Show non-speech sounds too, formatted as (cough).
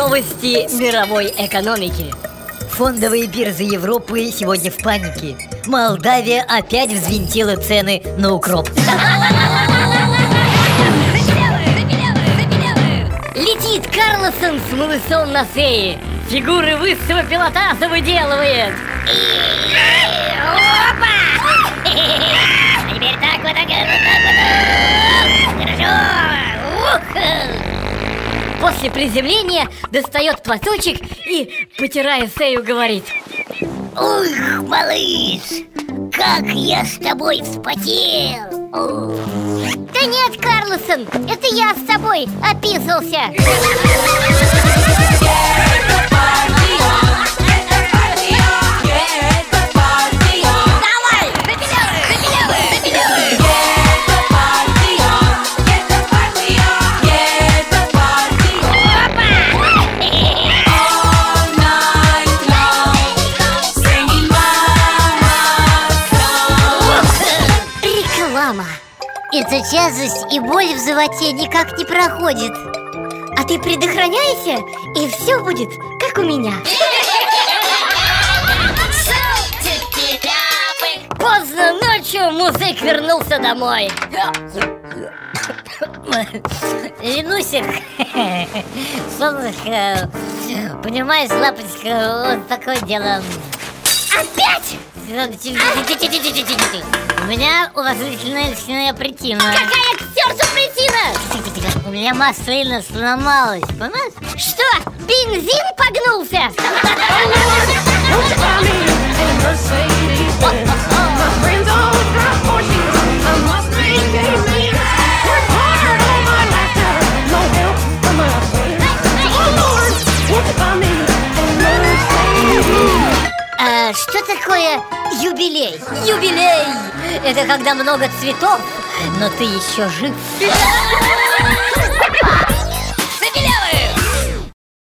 Новости мировой экономики. Фондовые биржи Европы сегодня в панике. Молдавия опять взвинтила цены на укроп. Летит Карлосон с малышом на шее. Фигуры высшего пилотажа выделывает. Опа! После приземления достает платочек и, потирая шею, говорит. Ух, малыш, как я с тобой вспотел! Ух. Да нет, Карлосон, это я с тобой описался Реклама Эта тяжесть и боль в животе никак не проходит А ты предохраняйся, и все будет, как у меня Поздно ночью музык вернулся домой. Ленусик, солнышко, понимаешь, лапочка, вот такое дело. Опять? У меня уважительная личная причина. Какая к причина? У меня машина сломалась, понимаешь? Что, бензин погнулся? (laughs) А что такое юбилей? Юбилей! Это когда много цветов, но ты еще жив. (laughs)